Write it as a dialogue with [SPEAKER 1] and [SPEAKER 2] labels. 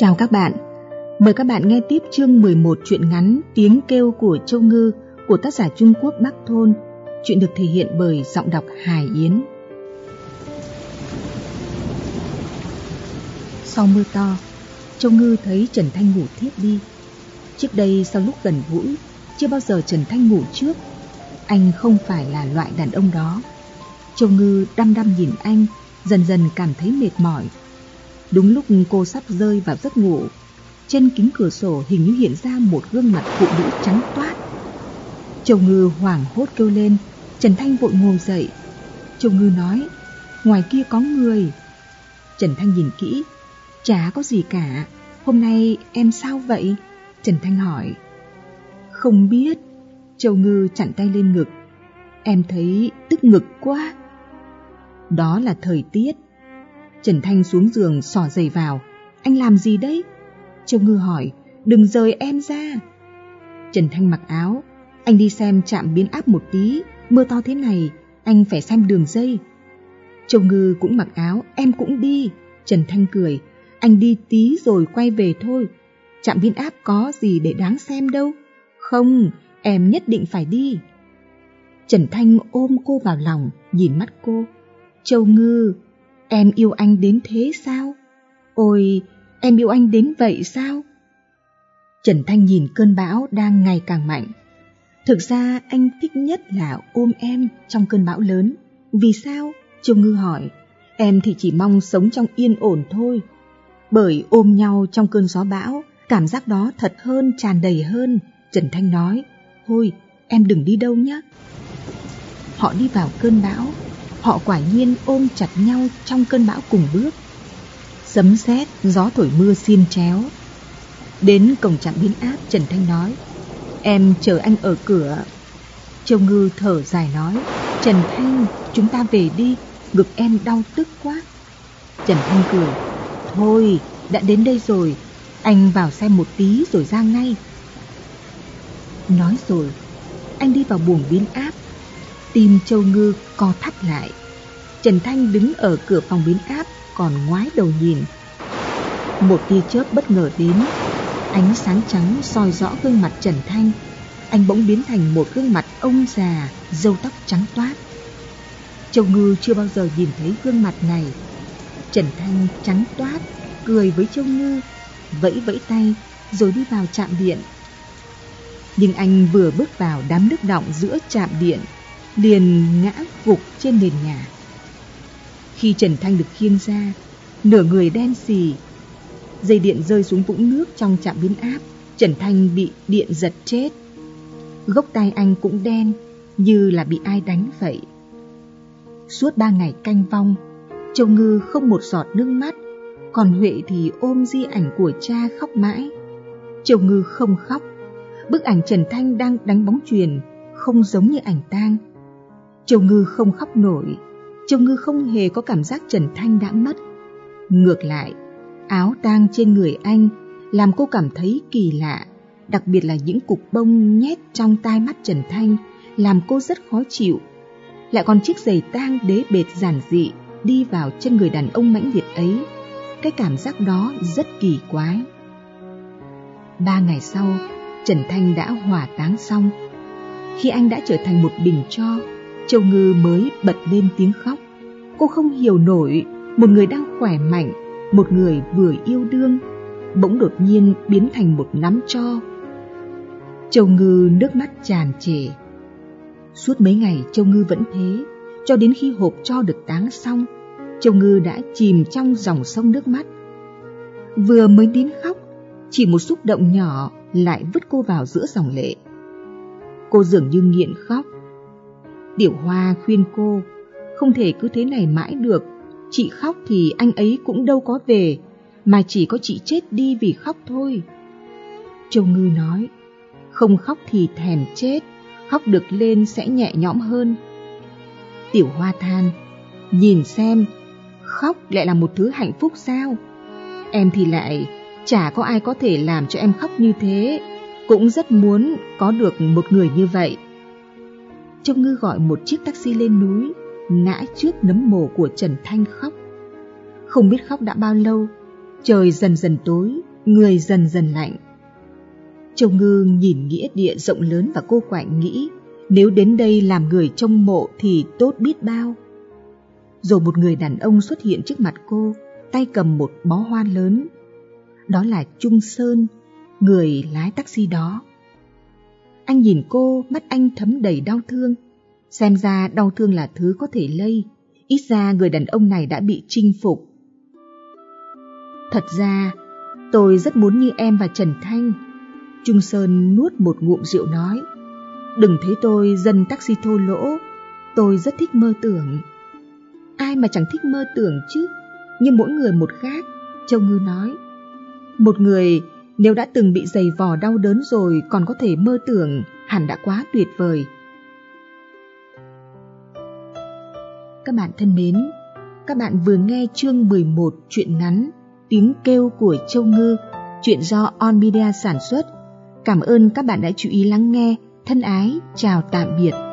[SPEAKER 1] Chào các bạn, mời các bạn nghe tiếp chương 11 truyện ngắn Tiếng kêu của Châu Ngư của tác giả Trung Quốc Bắc Thôn. Chuyện được thể hiện bởi giọng đọc Hải Yến. Sau mưa to, Châu Ngư thấy Trần Thanh ngủ thiếp đi. Trước đây sau lúc gần gũi, chưa bao giờ Trần Thanh ngủ trước. Anh không phải là loại đàn ông đó. Châu Ngư đăm đăm nhìn anh, dần dần cảm thấy mệt mỏi Đúng lúc cô sắp rơi vào giấc ngủ, trên kính cửa sổ hình như hiện ra một gương mặt phụ nữ trắng toát. Châu Ngư hoảng hốt kêu lên, Trần Thanh vội ngồi dậy. Châu Ngư nói, ngoài kia có người. Trần Thanh nhìn kỹ, chả có gì cả, hôm nay em sao vậy? Trần Thanh hỏi. Không biết, Châu Ngư chặn tay lên ngực. Em thấy tức ngực quá. Đó là thời tiết, Trần Thanh xuống giường xỏ giày vào. Anh làm gì đấy? Châu Ngư hỏi, đừng rời em ra. Trần Thanh mặc áo, anh đi xem chạm biến áp một tí, mưa to thế này, anh phải xem đường dây. Châu Ngư cũng mặc áo, em cũng đi. Trần Thanh cười, anh đi tí rồi quay về thôi. Chạm biến áp có gì để đáng xem đâu. Không, em nhất định phải đi. Trần Thanh ôm cô vào lòng, nhìn mắt cô. Châu Ngư, Em yêu anh đến thế sao? Ôi, em yêu anh đến vậy sao? Trần Thanh nhìn cơn bão đang ngày càng mạnh. Thực ra anh thích nhất là ôm em trong cơn bão lớn. Vì sao? Châu Ngư hỏi. Em thì chỉ mong sống trong yên ổn thôi. Bởi ôm nhau trong cơn gió bão, cảm giác đó thật hơn, tràn đầy hơn. Trần Thanh nói, thôi em đừng đi đâu nhé. Họ đi vào cơn bão, Họ quả nhiên ôm chặt nhau trong cơn bão cùng bước. Sấm sét, gió thổi mưa xiên chéo. Đến cổng trạm biến áp Trần Thanh nói, em chờ anh ở cửa. Châu Ngư thở dài nói, Trần Thanh, chúng ta về đi, ngực em đau tức quá. Trần Thanh cười, thôi, đã đến đây rồi, anh vào xem một tí rồi ra ngay. Nói rồi, anh đi vào buồng biến áp Tim Châu Ngư co thắt lại. Trần Thanh đứng ở cửa phòng biến áp còn ngoái đầu nhìn. Một tia chớp bất ngờ đến, ánh sáng trắng soi rõ gương mặt Trần Thanh. Anh bỗng biến thành một gương mặt ông già, râu tóc trắng toát. Châu Ngư chưa bao giờ nhìn thấy gương mặt này. Trần Thanh trắng toát, cười với Châu Ngư, vẫy vẫy tay rồi đi vào trạm điện. Nhưng anh vừa bước vào đám nước động giữa trạm điện liền ngã gục trên nền nhà. Khi Trần Thanh được khiêng ra, nửa người đen xì, dây điện rơi xuống vũng nước trong trạm biến áp, Trần Thanh bị điện giật chết. Gốc tay anh cũng đen, như là bị ai đánh vậy. Suốt ba ngày canh vong, Châu Ngư không một giọt nước mắt, còn Huệ thì ôm di ảnh của cha khóc mãi. Châu Ngư không khóc, bức ảnh Trần Thanh đang đánh bóng truyền, không giống như ảnh tang. Châu Ngư không khóc nổi, Châu Ngư không hề có cảm giác Trần Thanh đã mất. Ngược lại, áo tang trên người anh làm cô cảm thấy kỳ lạ, đặc biệt là những cục bông nhét trong tai mắt Trần Thanh làm cô rất khó chịu. Lại còn chiếc giày tang đế bệt giản dị đi vào chân người đàn ông mãnh liệt ấy, cái cảm giác đó rất kỳ quái. Ba ngày sau, Trần Thanh đã hỏa táng xong. Khi anh đã trở thành một bình cho, Châu Ngư mới bật lên tiếng khóc. Cô không hiểu nổi một người đang khỏe mạnh, một người vừa yêu đương, bỗng đột nhiên biến thành một nắm cho. Châu Ngư nước mắt tràn trề. Suốt mấy ngày Châu Ngư vẫn thế, cho đến khi hộp cho được táng xong, Châu Ngư đã chìm trong dòng sông nước mắt. Vừa mới đến khóc, chỉ một xúc động nhỏ lại vứt cô vào giữa dòng lệ. Cô dường như nghiện khóc, Tiểu Hoa khuyên cô, không thể cứ thế này mãi được, chị khóc thì anh ấy cũng đâu có về, mà chỉ có chị chết đi vì khóc thôi. Châu Ngư nói, không khóc thì thèm chết, khóc được lên sẽ nhẹ nhõm hơn. Tiểu Hoa than, nhìn xem, khóc lại là một thứ hạnh phúc sao? Em thì lại chả có ai có thể làm cho em khóc như thế, cũng rất muốn có được một người như vậy. Trông Ngư gọi một chiếc taxi lên núi, ngã trước nấm mồ của Trần Thanh khóc. Không biết khóc đã bao lâu, trời dần dần tối, người dần dần lạnh. Trông Ngư nhìn nghĩa địa rộng lớn và cô quạnh nghĩ nếu đến đây làm người trông mộ thì tốt biết bao. Rồi một người đàn ông xuất hiện trước mặt cô, tay cầm một bó hoa lớn. Đó là Trung Sơn, người lái taxi đó. Anh nhìn cô, mắt anh thấm đầy đau thương. Xem ra đau thương là thứ có thể lây. Ít ra người đàn ông này đã bị chinh phục. Thật ra, tôi rất muốn như em và Trần Thanh. Trung Sơn nuốt một ngụm rượu nói. Đừng thấy tôi dân taxi thô lỗ, tôi rất thích mơ tưởng. Ai mà chẳng thích mơ tưởng chứ, nhưng mỗi người một khác, Châu Ngư nói. Một người nếu đã từng bị dày vò đau đớn rồi còn có thể mơ tưởng hẳn đã quá tuyệt vời. Các bạn thân mến, các bạn vừa nghe chương 11 truyện ngắn Tiếng kêu của Châu Ngư, chuyện do On Media sản xuất. Cảm ơn các bạn đã chú ý lắng nghe. Thân ái, chào tạm biệt.